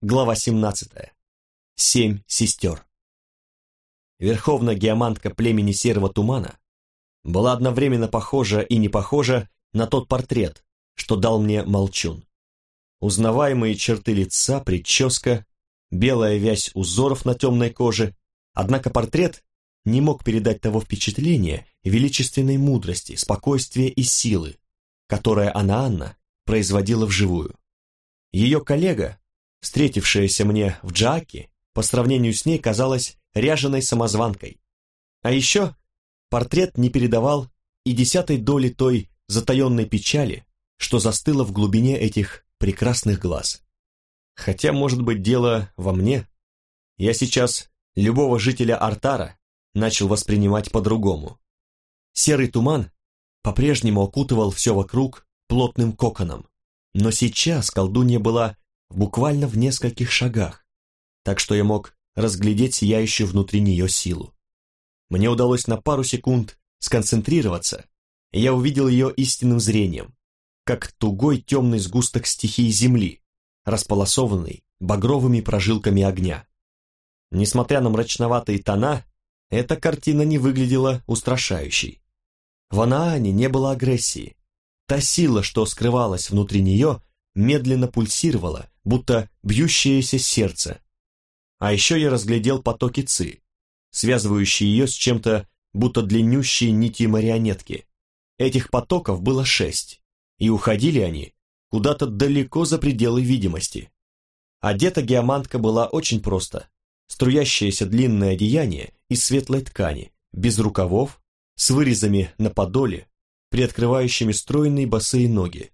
Глава 17. Семь сестер. Верховная геомантка племени Серого Тумана была одновременно похожа и не похожа на тот портрет, что дал мне Молчун. Узнаваемые черты лица, прическа, белая вязь узоров на темной коже, однако портрет не мог передать того впечатления величественной мудрости, спокойствия и силы, которое Анна-Анна производила вживую. Ее коллега, встретившаяся мне в Джааке, по сравнению с ней казалась ряженой самозванкой. А еще портрет не передавал и десятой доли той затаенной печали, что застыло в глубине этих прекрасных глаз. Хотя, может быть, дело во мне. Я сейчас любого жителя Артара начал воспринимать по-другому. Серый туман по-прежнему окутывал все вокруг плотным коконом, но сейчас колдунья была буквально в нескольких шагах, так что я мог разглядеть сияющую внутри нее силу. Мне удалось на пару секунд сконцентрироваться, и я увидел ее истинным зрением, как тугой темный сгусток стихии Земли, располосованный багровыми прожилками огня. Несмотря на мрачноватые тона, эта картина не выглядела устрашающей. В Анаане не было агрессии. Та сила, что скрывалась внутри нее, медленно пульсировала, будто бьющееся сердце. А еще я разглядел потоки ци, связывающие ее с чем-то, будто длиннющие нити марионетки. Этих потоков было шесть, и уходили они куда-то далеко за пределы видимости. Одета геомантка была очень просто. Струящееся длинное одеяние из светлой ткани, без рукавов, с вырезами на подоле, приоткрывающими стройные босые ноги,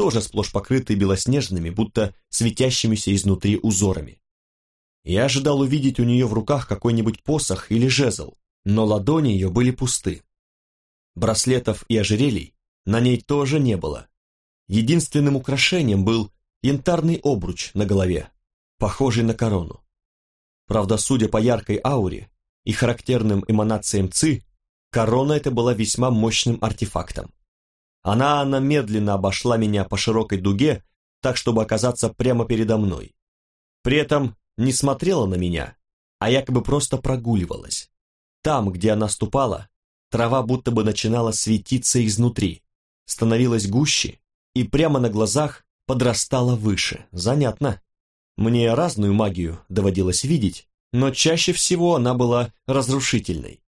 тоже сплошь покрытые белоснежными, будто светящимися изнутри узорами. Я ожидал увидеть у нее в руках какой-нибудь посох или жезл, но ладони ее были пусты. Браслетов и ожерелий на ней тоже не было. Единственным украшением был янтарный обруч на голове, похожий на корону. Правда, судя по яркой ауре и характерным эманациям ЦИ, корона эта была весьма мощным артефактом. Она, медленно обошла меня по широкой дуге, так, чтобы оказаться прямо передо мной. При этом не смотрела на меня, а якобы просто прогуливалась. Там, где она ступала, трава будто бы начинала светиться изнутри, становилась гуще и прямо на глазах подрастала выше. Занятно. Мне разную магию доводилось видеть, но чаще всего она была разрушительной.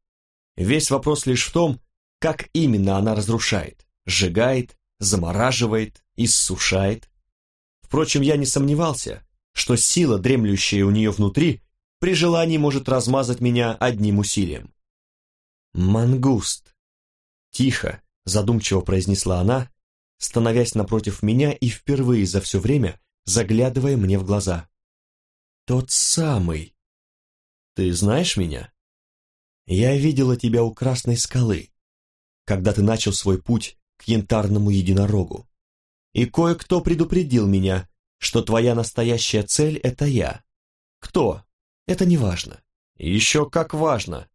Весь вопрос лишь в том, как именно она разрушает сжигает, замораживает, иссушает. Впрочем, я не сомневался, что сила, дремлющая у нее внутри, при желании может размазать меня одним усилием. «Мангуст!» Тихо, задумчиво произнесла она, становясь напротив меня и впервые за все время заглядывая мне в глаза. «Тот самый!» «Ты знаешь меня?» «Я видела тебя у Красной скалы, когда ты начал свой путь к янтарному единорогу. И кое-кто предупредил меня, что твоя настоящая цель — это я. Кто? Это не важно. Еще как важно.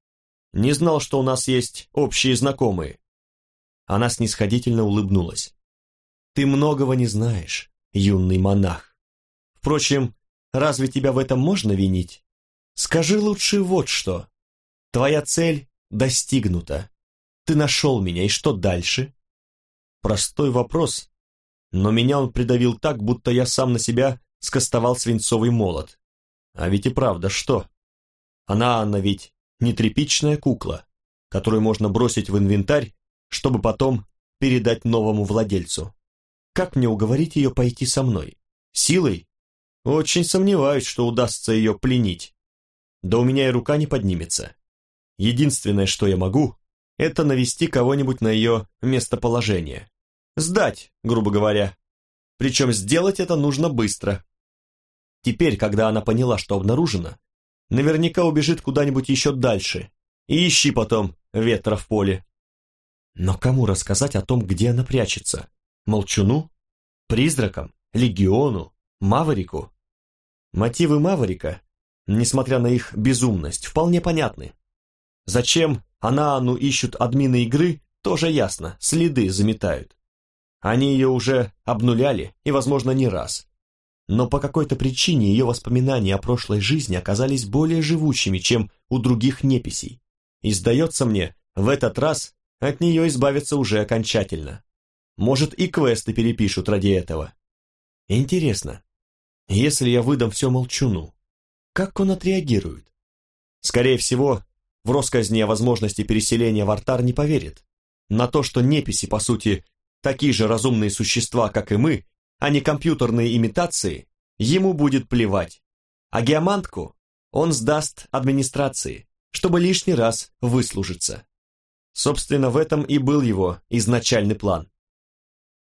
Не знал, что у нас есть общие знакомые. Она снисходительно улыбнулась. Ты многого не знаешь, юный монах. Впрочем, разве тебя в этом можно винить? Скажи лучше вот что. Твоя цель достигнута. Ты нашел меня, и что дальше? Простой вопрос, но меня он придавил так, будто я сам на себя скостовал свинцовый молот. А ведь и правда, что? Она, она ведь не тряпичная кукла, которую можно бросить в инвентарь, чтобы потом передать новому владельцу. Как мне уговорить ее пойти со мной? Силой? Очень сомневаюсь, что удастся ее пленить. Да у меня и рука не поднимется. Единственное, что я могу, это навести кого-нибудь на ее местоположение. Сдать, грубо говоря. Причем сделать это нужно быстро. Теперь, когда она поняла, что обнаружена, наверняка убежит куда-нибудь еще дальше. И ищи потом ветра в поле. Но кому рассказать о том, где она прячется? Молчуну? Призракам? Легиону? Маврику? Мотивы Маврика, несмотря на их безумность, вполне понятны. Зачем Анаану ищут админы игры, тоже ясно, следы заметают. Они ее уже обнуляли, и, возможно, не раз. но по какой-то причине ее воспоминания о прошлой жизни оказались более живучими, чем у других неписей. И, сдается мне, в этот раз от нее избавиться уже окончательно. Может, и квесты перепишут ради этого. Интересно, если я выдам все молчуну, как он отреагирует? Скорее всего, в росказни о возможности переселения в артар не поверит. На то, что неписи, по сути, такие же разумные существа, как и мы, а не компьютерные имитации, ему будет плевать. А геомантку он сдаст администрации, чтобы лишний раз выслужиться. Собственно, в этом и был его изначальный план.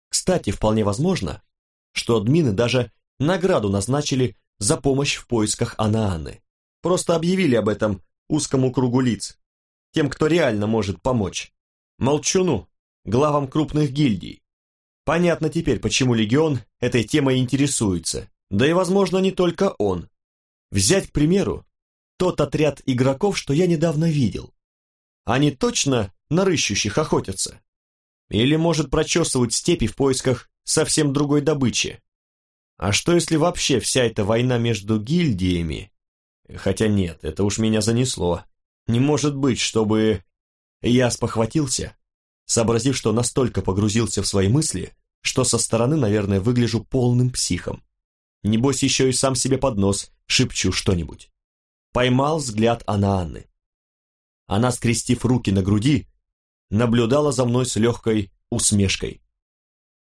Кстати, вполне возможно, что админы даже награду назначили за помощь в поисках Анааны. Просто объявили об этом узкому кругу лиц, тем, кто реально может помочь. Молчуну, главам крупных гильдий, Понятно теперь, почему Легион этой темой интересуется, да и, возможно, не только он. Взять, к примеру, тот отряд игроков, что я недавно видел. Они точно на рыщущих охотятся? Или, может, прочесывают степи в поисках совсем другой добычи? А что, если вообще вся эта война между гильдиями? Хотя нет, это уж меня занесло. Не может быть, чтобы... Я спохватился сообразив, что настолько погрузился в свои мысли, что со стороны, наверное, выгляжу полным психом. Небось, еще и сам себе под нос шепчу что-нибудь. Поймал взгляд Анаанны. Она, скрестив руки на груди, наблюдала за мной с легкой усмешкой.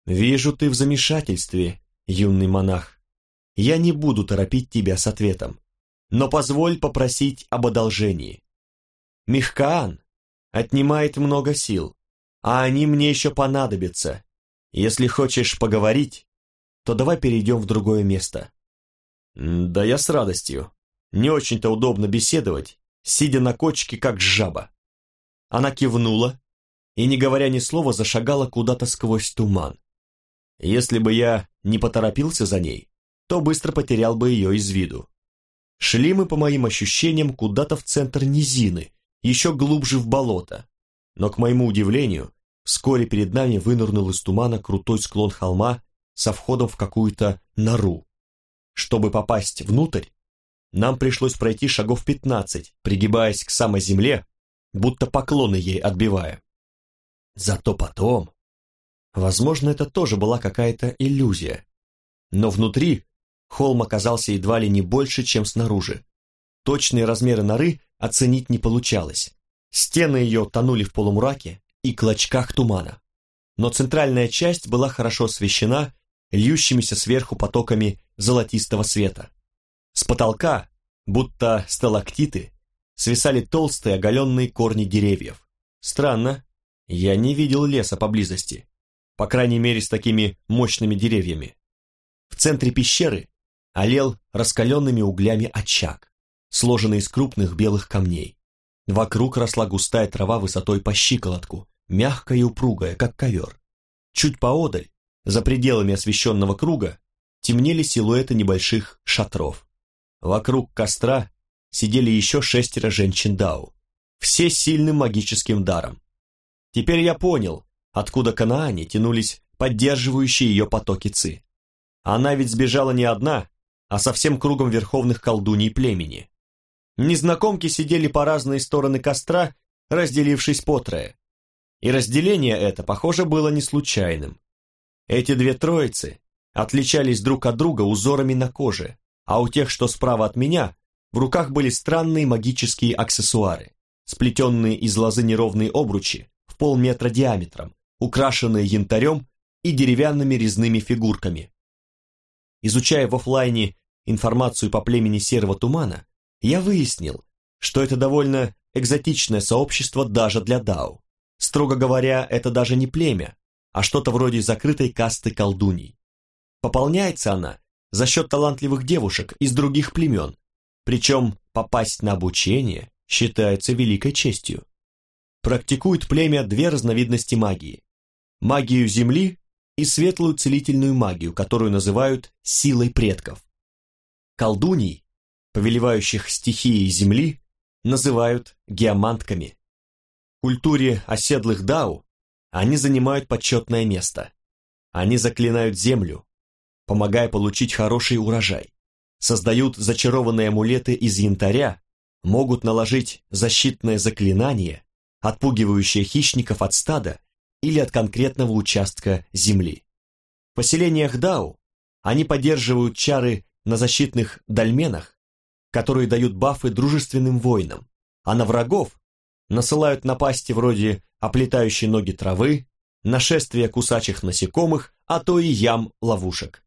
«Вижу, ты в замешательстве, юный монах. Я не буду торопить тебя с ответом, но позволь попросить об одолжении. Михкаан отнимает много сил, а они мне еще понадобятся. Если хочешь поговорить, то давай перейдем в другое место». «Да я с радостью. Не очень-то удобно беседовать, сидя на кочке, как жаба». Она кивнула и, не говоря ни слова, зашагала куда-то сквозь туман. Если бы я не поторопился за ней, то быстро потерял бы ее из виду. Шли мы, по моим ощущениям, куда-то в центр низины, еще глубже в болото но, к моему удивлению, вскоре перед нами вынырнул из тумана крутой склон холма со входом в какую-то нору. Чтобы попасть внутрь, нам пришлось пройти шагов пятнадцать, пригибаясь к самой земле, будто поклоны ей отбивая. Зато потом... Возможно, это тоже была какая-то иллюзия. Но внутри холм оказался едва ли не больше, чем снаружи. Точные размеры норы оценить не получалось. Стены ее тонули в полумраке и клочках тумана. Но центральная часть была хорошо освещена льющимися сверху потоками золотистого света. С потолка, будто сталактиты, свисали толстые оголенные корни деревьев. Странно, я не видел леса поблизости, по крайней мере с такими мощными деревьями. В центре пещеры олел раскаленными углями очаг, сложенный из крупных белых камней. Вокруг росла густая трава высотой по щиколотку, мягкая и упругая, как ковер. Чуть поодаль, за пределами освещенного круга, темнели силуэты небольших шатров. Вокруг костра сидели еще шестеро женщин Дау, все сильным магическим даром. Теперь я понял, откуда к Анаане тянулись поддерживающие ее потоки Ци. Она ведь сбежала не одна, а со всем кругом верховных колдуней племени. Незнакомки сидели по разные стороны костра, разделившись по трое. И разделение это, похоже, было не случайным. Эти две троицы отличались друг от друга узорами на коже, а у тех, что справа от меня, в руках были странные магические аксессуары, сплетенные из лозы неровные обручи в полметра диаметром, украшенные янтарем и деревянными резными фигурками. Изучая в офлайне информацию по племени Серого Тумана, я выяснил, что это довольно экзотичное сообщество даже для Дау. Строго говоря, это даже не племя, а что-то вроде закрытой касты колдуний. Пополняется она за счет талантливых девушек из других племен, причем попасть на обучение считается великой честью. Практикует племя две разновидности магии. Магию Земли и светлую целительную магию, которую называют силой предков. Колдуний повелевающих стихией Земли, называют геомантками. В культуре оседлых дау они занимают почетное место. Они заклинают Землю, помогая получить хороший урожай. Создают зачарованные амулеты из янтаря, могут наложить защитное заклинание, отпугивающее хищников от стада или от конкретного участка земли. В поселениях Дау они поддерживают чары на защитных дольменах, которые дают бафы дружественным воинам, а на врагов насылают напасти вроде оплетающей ноги травы, нашествия кусачих насекомых, а то и ям-ловушек.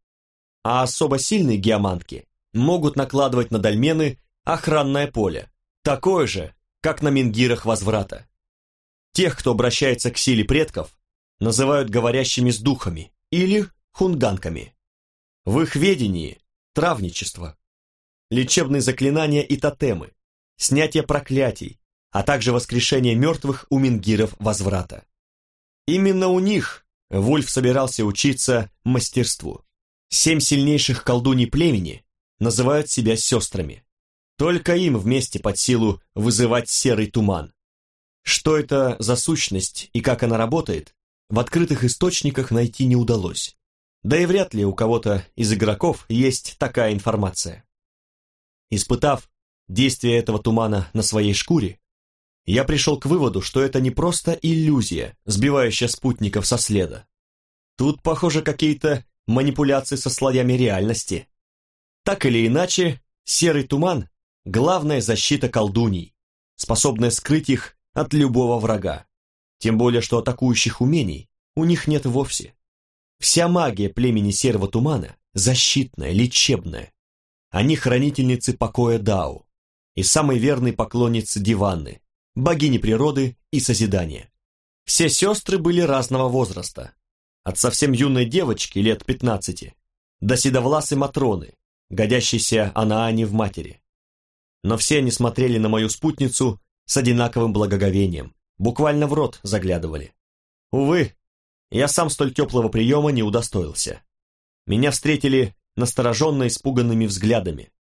А особо сильные геомантки могут накладывать на дольмены охранное поле, такое же, как на мингирах возврата. Тех, кто обращается к силе предков, называют говорящими с духами или хунганками. В их ведении травничество, лечебные заклинания и тотемы, снятие проклятий, а также воскрешение мертвых у мингиров возврата. Именно у них Вульф собирался учиться мастерству. Семь сильнейших колдуней племени называют себя сестрами. Только им вместе под силу вызывать серый туман. Что это за сущность и как она работает, в открытых источниках найти не удалось. Да и вряд ли у кого-то из игроков есть такая информация. Испытав действие этого тумана на своей шкуре, я пришел к выводу, что это не просто иллюзия, сбивающая спутников со следа. Тут, похоже, какие-то манипуляции со слоями реальности. Так или иначе, серый туман – главная защита колдуний, способная скрыть их от любого врага. Тем более, что атакующих умений у них нет вовсе. Вся магия племени Серого Тумана защитная, лечебная. Они хранительницы покоя Дау и самые верные поклонницы Диванны, богини природы и созидания. Все сестры были разного возраста, от совсем юной девочки лет 15 до седовласой Матроны, годящейся Анаане в матери. Но все они смотрели на мою спутницу с одинаковым благоговением, буквально в рот заглядывали. Увы, я сам столь теплого приема не удостоился. Меня встретили настороженно испуганными взглядами.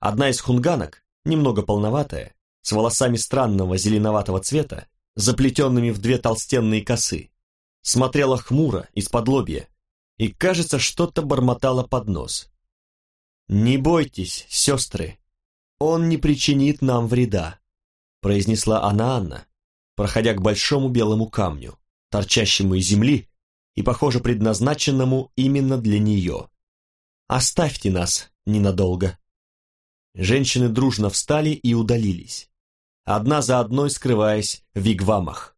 Одна из хунганок, немного полноватая, с волосами странного зеленоватого цвета, заплетенными в две толстенные косы, смотрела хмуро из-под лобья и, кажется, что-то бормотала под нос. «Не бойтесь, сестры, он не причинит нам вреда», произнесла она Анна, проходя к большому белому камню, торчащему из земли и, похоже, предназначенному именно для нее. «Оставьте нас ненадолго». Женщины дружно встали и удалились, одна за одной скрываясь в вигвамах.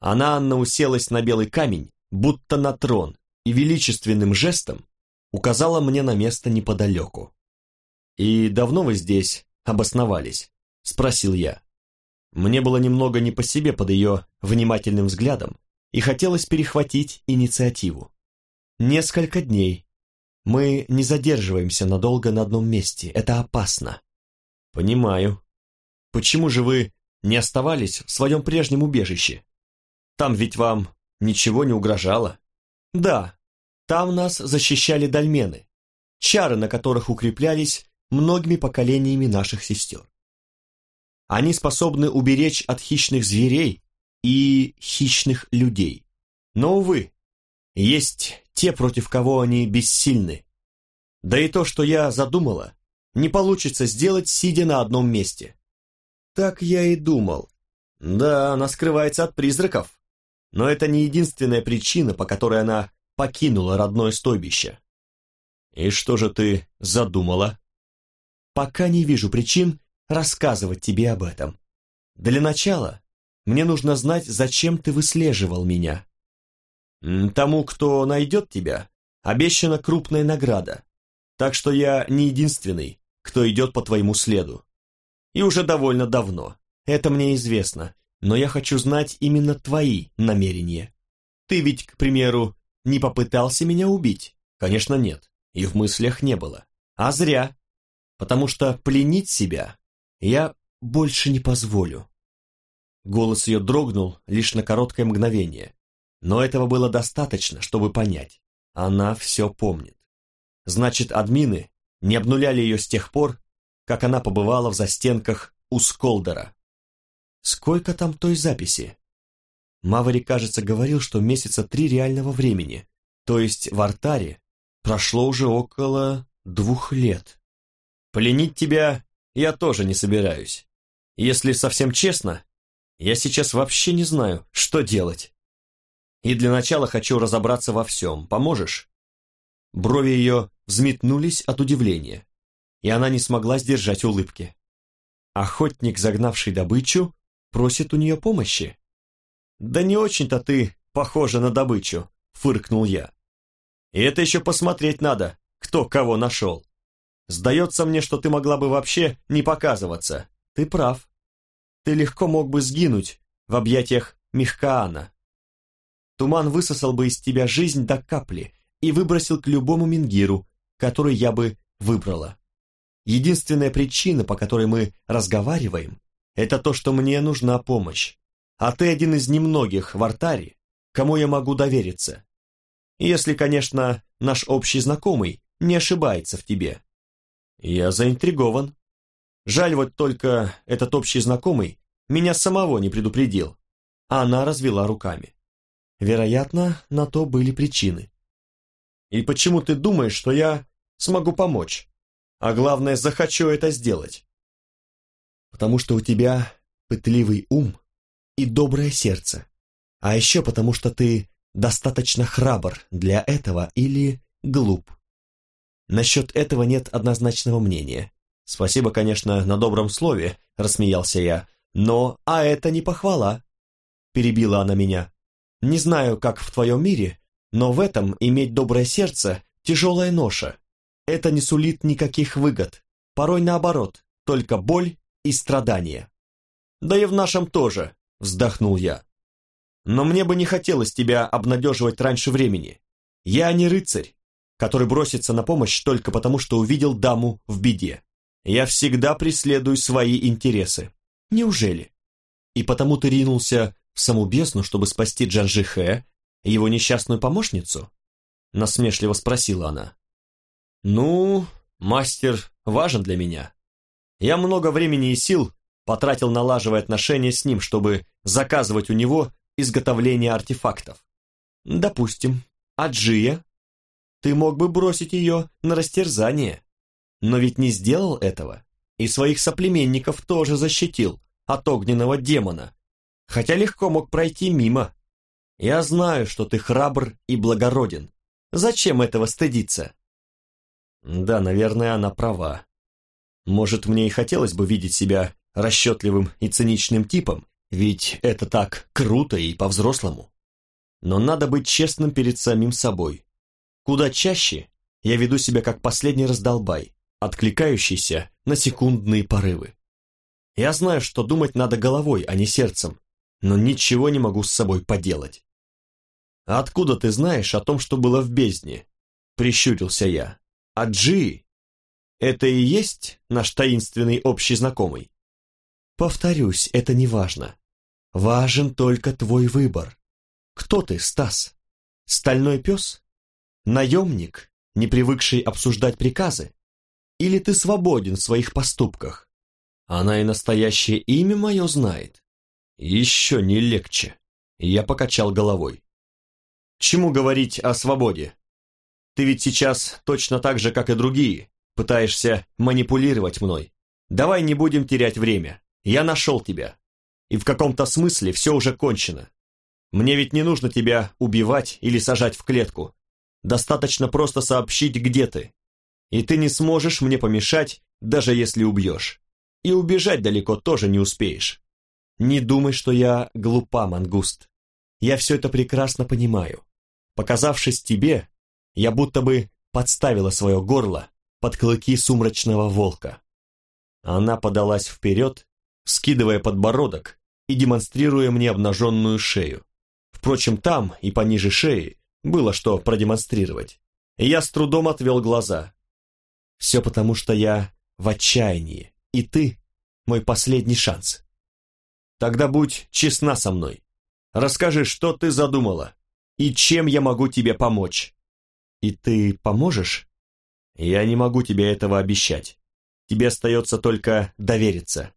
Она, Анна, уселась на белый камень, будто на трон, и величественным жестом указала мне на место неподалеку. «И давно вы здесь обосновались?» — спросил я. Мне было немного не по себе под ее внимательным взглядом, и хотелось перехватить инициативу. Несколько дней. Мы не задерживаемся надолго на одном месте, это опасно. Понимаю. Почему же вы не оставались в своем прежнем убежище? Там ведь вам ничего не угрожало. Да, там нас защищали дольмены, чары на которых укреплялись многими поколениями наших сестер. Они способны уберечь от хищных зверей и хищных людей. Но, увы, есть те, против кого они бессильны. Да и то, что я задумала, не получится сделать, сидя на одном месте. Так я и думал. Да, она скрывается от призраков. Но это не единственная причина, по которой она покинула родное стойбище. И что же ты задумала? Пока не вижу причин рассказывать тебе об этом. Для начала мне нужно знать, зачем ты выслеживал меня. Тому, кто найдет тебя, обещана крупная награда, так что я не единственный, кто идет по твоему следу. И уже довольно давно. Это мне известно, но я хочу знать именно твои намерения. Ты ведь, к примеру, не попытался меня убить? Конечно, нет, и в мыслях не было. А зря, потому что пленить себя я больше не позволю. Голос ее дрогнул лишь на короткое мгновение, но этого было достаточно, чтобы понять. Она все помнит. Значит, админы не обнуляли ее с тех пор, как она побывала в застенках у Сколдера. Сколько там той записи? Мавари, кажется, говорил, что месяца три реального времени, то есть в артаре прошло уже около двух лет. Пленить тебя я тоже не собираюсь. Если совсем честно, я сейчас вообще не знаю, что делать. И для начала хочу разобраться во всем. Поможешь?» Брови ее взметнулись от удивления, и она не смогла сдержать улыбки. Охотник, загнавший добычу, просит у нее помощи. «Да не очень-то ты похожа на добычу», — фыркнул я. «И это еще посмотреть надо, кто кого нашел. Сдается мне, что ты могла бы вообще не показываться. Ты прав. Ты легко мог бы сгинуть в объятиях Михкаана. Туман высосал бы из тебя жизнь до капли и выбросил к любому мингиру, который я бы выбрала. Единственная причина, по которой мы разговариваем, это то, что мне нужна помощь. А ты один из немногих в артаре, кому я могу довериться. Если, конечно, наш общий знакомый не ошибается в тебе. Я заинтригован. Жаль вот только этот общий знакомый меня самого не предупредил. Она развела руками. Вероятно, на то были причины. И почему ты думаешь, что я смогу помочь? А главное, захочу это сделать? Потому что у тебя пытливый ум и доброе сердце. А еще потому, что ты достаточно храбр для этого или глуп. Насчет этого нет однозначного мнения. Спасибо, конечно, на добром слове, рассмеялся я. Но, а это не похвала. Перебила она меня. Не знаю, как в твоем мире, но в этом иметь доброе сердце – тяжелая ноша. Это не сулит никаких выгод. Порой наоборот, только боль и страдания. Да и в нашем тоже, вздохнул я. Но мне бы не хотелось тебя обнадеживать раньше времени. Я не рыцарь, который бросится на помощь только потому, что увидел даму в беде. Я всегда преследую свои интересы. Неужели? И потому ты ринулся в саму бездну, чтобы спасти Джанжихэ и его несчастную помощницу?» Насмешливо спросила она. «Ну, мастер важен для меня. Я много времени и сил потратил налаживая отношения с ним, чтобы заказывать у него изготовление артефактов. Допустим, а Джия? Ты мог бы бросить ее на растерзание, но ведь не сделал этого, и своих соплеменников тоже защитил от огненного демона, хотя легко мог пройти мимо. Я знаю, что ты храбр и благороден. Зачем этого стыдиться? Да, наверное, она права. Может, мне и хотелось бы видеть себя расчетливым и циничным типом, ведь это так круто и по-взрослому. Но надо быть честным перед самим собой. Куда чаще я веду себя как последний раздолбай, откликающийся на секундные порывы. Я знаю, что думать надо головой, а не сердцем, но ничего не могу с собой поделать. «А откуда ты знаешь о том, что было в бездне?» — прищурился я. «А Джи? Это и есть наш таинственный общий знакомый?» «Повторюсь, это не важно. Важен только твой выбор. Кто ты, Стас? Стальной пес? Наемник, не привыкший обсуждать приказы? Или ты свободен в своих поступках? Она и настоящее имя мое знает. Еще не легче. Я покачал головой. Чему говорить о свободе? Ты ведь сейчас точно так же, как и другие, пытаешься манипулировать мной. Давай не будем терять время. Я нашел тебя. И в каком-то смысле все уже кончено. Мне ведь не нужно тебя убивать или сажать в клетку. Достаточно просто сообщить, где ты. И ты не сможешь мне помешать, даже если убьешь. И убежать далеко тоже не успеешь. Не думай, что я глупа, мангуст. Я все это прекрасно понимаю. Показавшись тебе, я будто бы подставила свое горло под клыки сумрачного волка. Она подалась вперед, скидывая подбородок и демонстрируя мне обнаженную шею. Впрочем, там и пониже шеи было что продемонстрировать. Я с трудом отвел глаза. Все потому, что я в отчаянии, и ты — мой последний шанс. Тогда будь честна со мной. Расскажи, что ты задумала, и чем я могу тебе помочь. И ты поможешь? Я не могу тебе этого обещать. Тебе остается только довериться.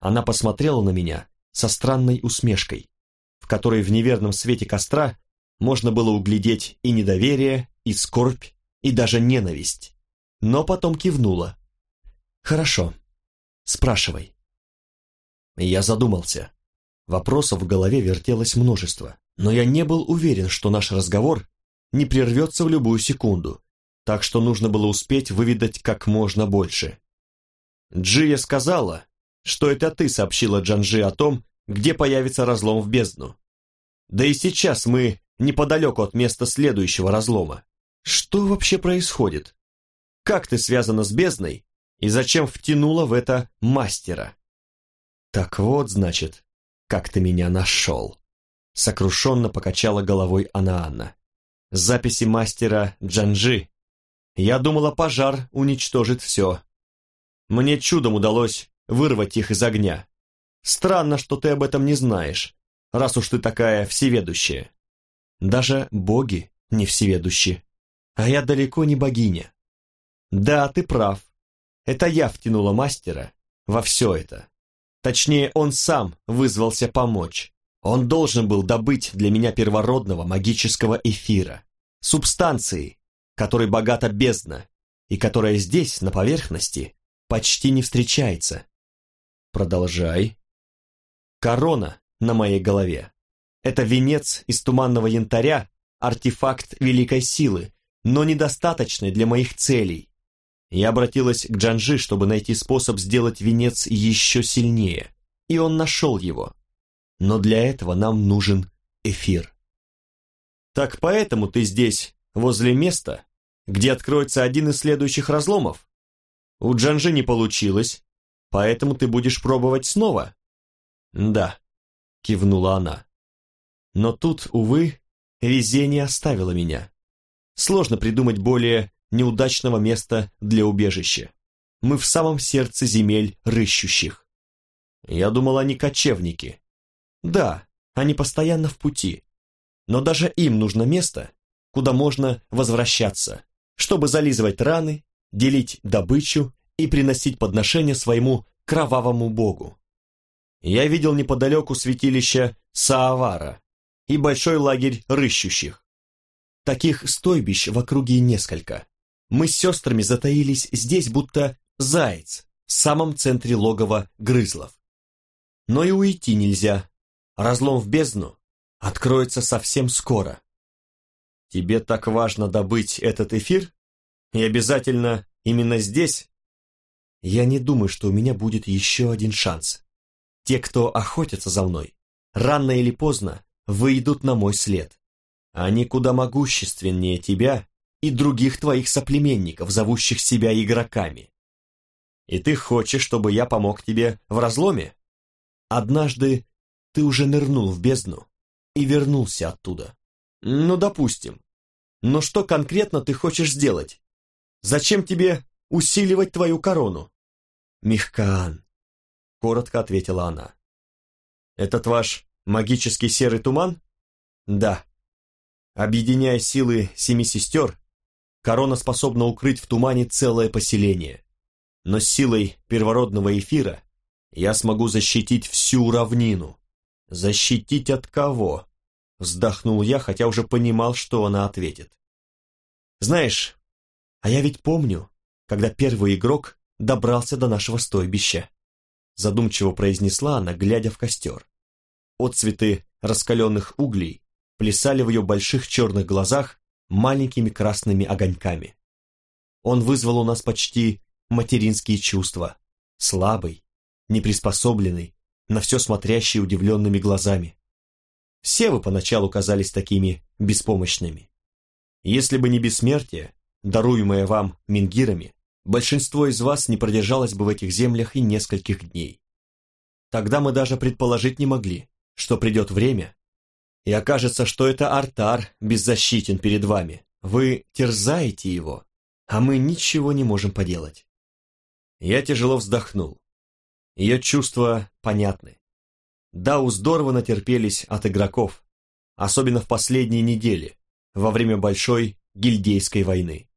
Она посмотрела на меня со странной усмешкой, в которой в неверном свете костра можно было углядеть и недоверие, и скорбь, и даже ненависть, но потом кивнула. «Хорошо, спрашивай». Я задумался. Вопросов в голове вертелось множество, но я не был уверен, что наш разговор не прервется в любую секунду, так что нужно было успеть выведать как можно больше. Джия сказала, что это ты сообщила Джанжи о том, где появится разлом в бездну. Да и сейчас мы неподалеку от места следующего разлома. Что вообще происходит? Как ты связана с бездной и зачем втянула в это мастера? Так вот, значит, как ты меня нашел. Сокрушенно покачала головой Анаанна. Записи мастера Джанжи. Я думала, пожар уничтожит все. Мне чудом удалось вырвать их из огня. Странно, что ты об этом не знаешь, раз уж ты такая всеведущая. Даже боги не всеведущи, а я далеко не богиня. Да, ты прав. Это я втянула мастера во все это. Точнее, он сам вызвался помочь. Он должен был добыть для меня первородного магического эфира, субстанции, которой богата бездна, и которая здесь, на поверхности, почти не встречается. Продолжай. Корона на моей голове. Это венец из туманного янтаря, артефакт великой силы, но недостаточный для моих целей. Я обратилась к Джанжи, чтобы найти способ сделать венец еще сильнее, и он нашел его. Но для этого нам нужен эфир. Так поэтому ты здесь, возле места, где откроется один из следующих разломов? У Джанжи не получилось, поэтому ты будешь пробовать снова? Да, кивнула она. Но тут, увы, везение оставило меня. Сложно придумать более неудачного места для убежища. Мы в самом сердце земель рыщущих. Я думал, они кочевники. Да, они постоянно в пути. Но даже им нужно место, куда можно возвращаться, чтобы зализывать раны, делить добычу и приносить подношения своему кровавому богу. Я видел неподалеку святилище Саавара и большой лагерь рыщущих. Таких стойбищ в округе несколько. Мы с сестрами затаились здесь, будто заяц, в самом центре логова грызлов. Но и уйти нельзя. Разлом в бездну откроется совсем скоро. Тебе так важно добыть этот эфир? И обязательно именно здесь? Я не думаю, что у меня будет еще один шанс. Те, кто охотятся за мной, рано или поздно выйдут на мой след. Они куда могущественнее тебя и других твоих соплеменников, зовущих себя игроками. И ты хочешь, чтобы я помог тебе в разломе? Однажды ты уже нырнул в бездну и вернулся оттуда. Ну, допустим. Но что конкретно ты хочешь сделать? Зачем тебе усиливать твою корону? Михкан, коротко ответила она. Этот ваш магический серый туман? Да. Объединяя силы семи сестер, корона способна укрыть в тумане целое поселение. Но с силой первородного эфира я смогу защитить всю равнину. Защитить от кого? Вздохнул я, хотя уже понимал, что она ответит. Знаешь, а я ведь помню, когда первый игрок добрался до нашего стойбища. Задумчиво произнесла она, глядя в костер. Отцветы раскаленных углей плясали в ее больших черных глазах маленькими красными огоньками. Он вызвал у нас почти материнские чувства, слабый, неприспособленный, на все смотрящий удивленными глазами. Все вы поначалу казались такими беспомощными. Если бы не бессмертие, даруемое вам мингирами, большинство из вас не продержалось бы в этих землях и нескольких дней. Тогда мы даже предположить не могли, что придет время, и окажется, что это Артар беззащитен перед вами. Вы терзаете его, а мы ничего не можем поделать. Я тяжело вздохнул. Ее чувства понятны. Дау здорово натерпелись от игроков, особенно в последние недели, во время Большой Гильдейской войны.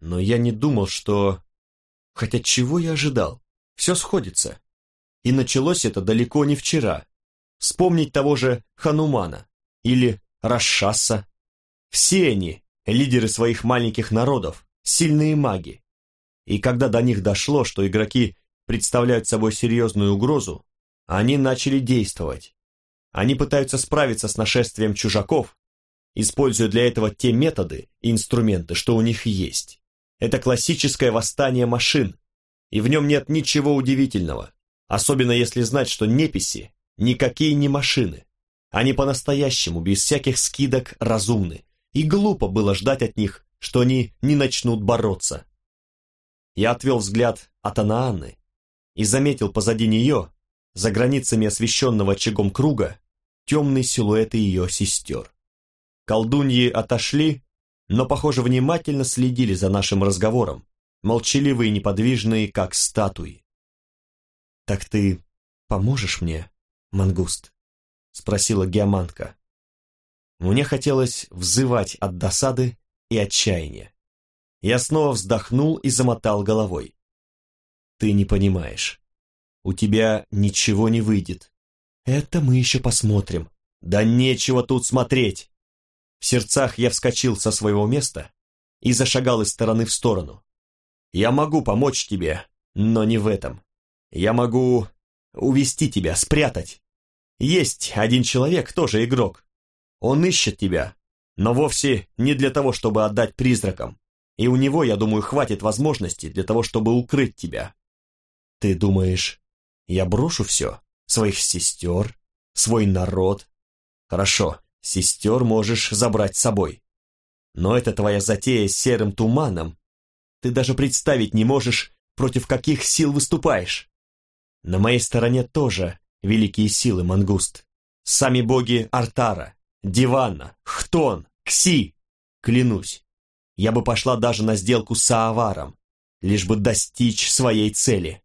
Но я не думал, что... Хотя чего я ожидал? Все сходится. И началось это далеко не вчера. Вспомнить того же Ханумана или Рашаса. Все они лидеры своих маленьких народов, сильные маги. И когда до них дошло, что игроки представляют собой серьезную угрозу, они начали действовать. Они пытаются справиться с нашествием чужаков, используя для этого те методы и инструменты, что у них есть. Это классическое восстание машин, и в нем нет ничего удивительного, особенно если знать, что неписи никакие не машины. Они по-настоящему, без всяких скидок, разумны, и глупо было ждать от них, что они не начнут бороться. Я отвел взгляд от Анаанны и заметил позади нее, за границами освещенного очагом круга, темные силуэты ее сестер. Колдуньи отошли, но, похоже, внимательно следили за нашим разговором, молчаливые и неподвижные, как статуи. «Так ты поможешь мне, мангуст?» — спросила геомантка. Мне хотелось взывать от досады и отчаяния. Я снова вздохнул и замотал головой. «Ты не понимаешь. У тебя ничего не выйдет. Это мы еще посмотрим. Да нечего тут смотреть!» В сердцах я вскочил со своего места и зашагал из стороны в сторону. «Я могу помочь тебе, но не в этом. Я могу увести тебя, спрятать. Есть один человек, тоже игрок. Он ищет тебя, но вовсе не для того, чтобы отдать призракам. И у него, я думаю, хватит возможности для того, чтобы укрыть тебя. Ты думаешь, я брошу все? Своих сестер, свой народ? Хорошо, сестер можешь забрать с собой. Но это твоя затея с серым туманом. Ты даже представить не можешь, против каких сил выступаешь. На моей стороне тоже великие силы, Мангуст. Сами боги Артара, Дивана, Хтон, Кси. Клянусь, я бы пошла даже на сделку с Сааваром, лишь бы достичь своей цели.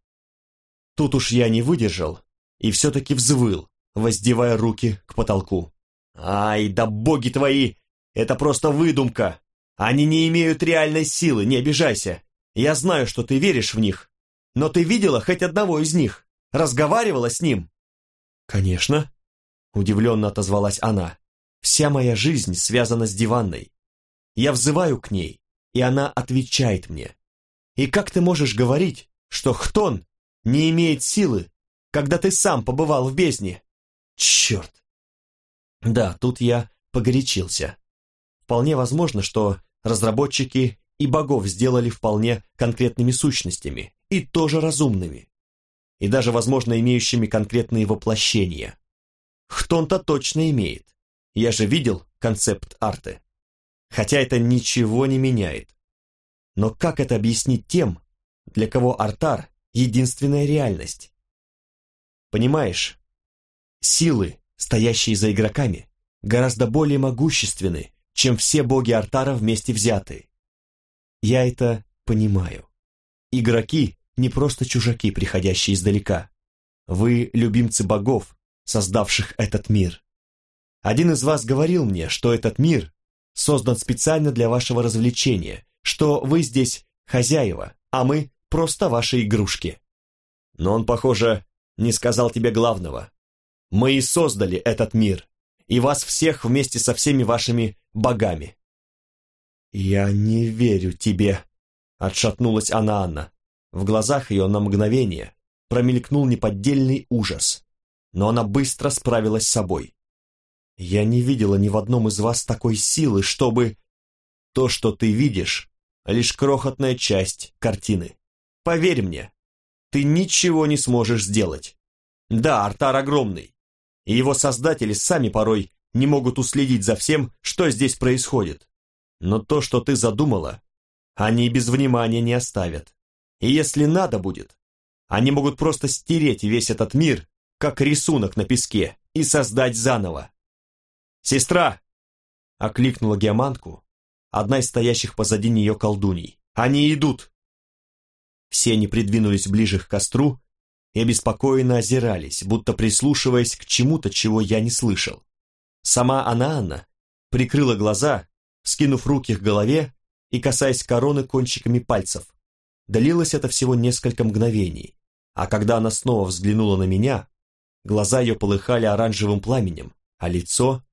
Тут уж я не выдержал и все-таки взвыл, воздевая руки к потолку. «Ай, да боги твои! Это просто выдумка! Они не имеют реальной силы, не обижайся! Я знаю, что ты веришь в них, но ты видела хоть одного из них? Разговаривала с ним?» «Конечно», — удивленно отозвалась она. «Вся моя жизнь связана с диванной. Я взываю к ней, и она отвечает мне. И как ты можешь говорить, что Хтон не имеет силы, когда ты сам побывал в бездне? Черт!» Да, тут я погорячился. Вполне возможно, что разработчики и богов сделали вполне конкретными сущностями, и тоже разумными и даже, возможно, имеющими конкретные воплощения. Хтон-то точно имеет. Я же видел концепт арты. Хотя это ничего не меняет. Но как это объяснить тем, для кого артар – единственная реальность? Понимаешь, силы, стоящие за игроками, гораздо более могущественны, чем все боги артара вместе взятые. Я это понимаю. Игроки не просто чужаки, приходящие издалека. Вы любимцы богов, создавших этот мир. Один из вас говорил мне, что этот мир создан специально для вашего развлечения, что вы здесь хозяева, а мы просто ваши игрушки. Но он, похоже, не сказал тебе главного. Мы и создали этот мир, и вас всех вместе со всеми вашими богами. «Я не верю тебе», — отшатнулась Анна Анна. В глазах ее на мгновение промелькнул неподдельный ужас, но она быстро справилась с собой. «Я не видела ни в одном из вас такой силы, чтобы...» «То, что ты видишь, лишь крохотная часть картины. Поверь мне, ты ничего не сможешь сделать. Да, артар огромный, и его создатели сами порой не могут уследить за всем, что здесь происходит. Но то, что ты задумала, они без внимания не оставят. И если надо будет, они могут просто стереть весь этот мир, как рисунок на песке, и создать заново. «Сестра!» — окликнула геомантку, одна из стоящих позади нее колдуней. «Они идут!» Все они придвинулись ближе к костру и обеспокоенно озирались, будто прислушиваясь к чему-то, чего я не слышал. Сама Анна-Анна прикрыла глаза, скинув руки к голове и касаясь короны кончиками пальцев. Длилось это всего несколько мгновений, а когда она снова взглянула на меня, глаза ее полыхали оранжевым пламенем, а лицо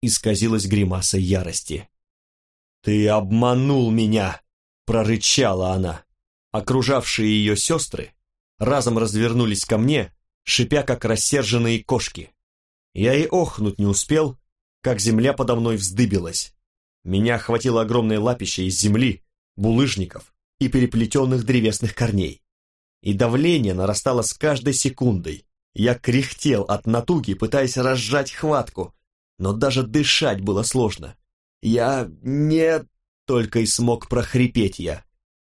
исказилось гримасой ярости. «Ты обманул меня!» — прорычала она. Окружавшие ее сестры разом развернулись ко мне, шипя, как рассерженные кошки. Я и охнуть не успел, как земля подо мной вздыбилась. Меня охватило огромное лапище из земли, булыжников и переплетенных древесных корней. И давление нарастало с каждой секундой. Я кряхтел от натуги, пытаясь разжать хватку, но даже дышать было сложно. Я не... только и смог прохрипеть я.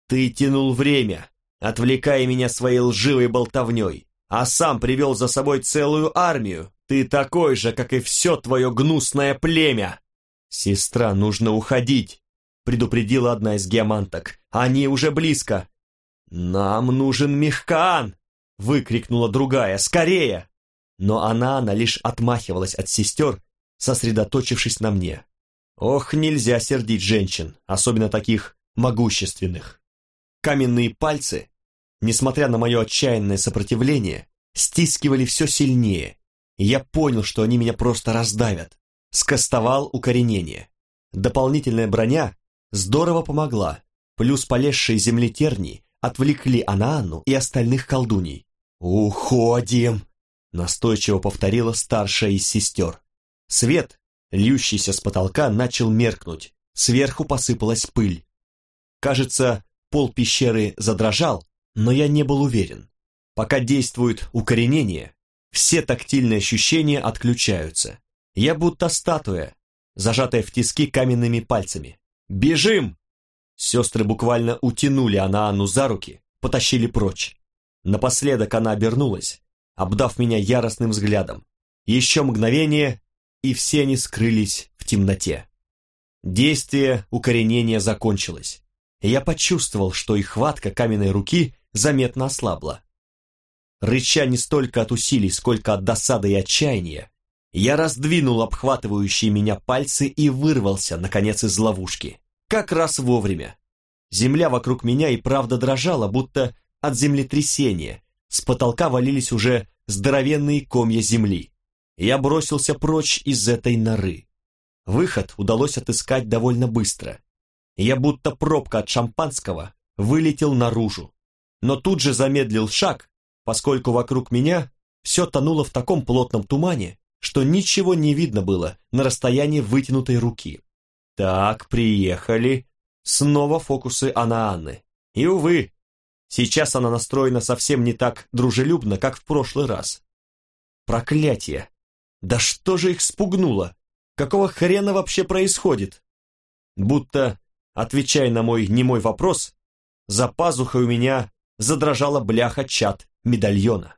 Ты тянул время, отвлекая меня своей лживой болтовней, а сам привел за собой целую армию. Ты такой же, как и все твое гнусное племя. Сестра, нужно уходить, предупредила одна из геоманток. Они уже близко. Нам нужен Мехкаан, выкрикнула другая. Скорее! Но она, лишь отмахивалась от сестер, сосредоточившись на мне. Ох, нельзя сердить женщин, особенно таких могущественных. Каменные пальцы, несмотря на мое отчаянное сопротивление, стискивали все сильнее, я понял, что они меня просто раздавят. Скостовал укоренение. Дополнительная броня здорово помогла, плюс полезшие земли тернии отвлекли Анаанну и остальных колдуней. «Уходим!» — настойчиво повторила старшая из сестер. Свет, льющийся с потолка, начал меркнуть, сверху посыпалась пыль. Кажется, Пол пещеры задрожал, но я не был уверен. Пока действует укоренение, все тактильные ощущения отключаются. Я будто статуя, зажатая в тиски каменными пальцами. «Бежим!» Сестры буквально утянули Анаану за руки, потащили прочь. Напоследок она обернулась, обдав меня яростным взглядом. Еще мгновение, и все они скрылись в темноте. Действие укоренения закончилось я почувствовал, что и хватка каменной руки заметно ослабла. Рыча не столько от усилий, сколько от досады и отчаяния, я раздвинул обхватывающие меня пальцы и вырвался, наконец, из ловушки. Как раз вовремя. Земля вокруг меня и правда дрожала, будто от землетрясения. С потолка валились уже здоровенные комья земли. Я бросился прочь из этой норы. Выход удалось отыскать довольно быстро я будто пробка от шампанского вылетел наружу. Но тут же замедлил шаг, поскольку вокруг меня все тонуло в таком плотном тумане, что ничего не видно было на расстоянии вытянутой руки. Так, приехали. Снова фокусы Анаанны. И, увы, сейчас она настроена совсем не так дружелюбно, как в прошлый раз. Проклятие! Да что же их спугнуло? Какого хрена вообще происходит? Будто Отвечая на мой немой вопрос, за пазухой у меня задрожала бляха чат медальона.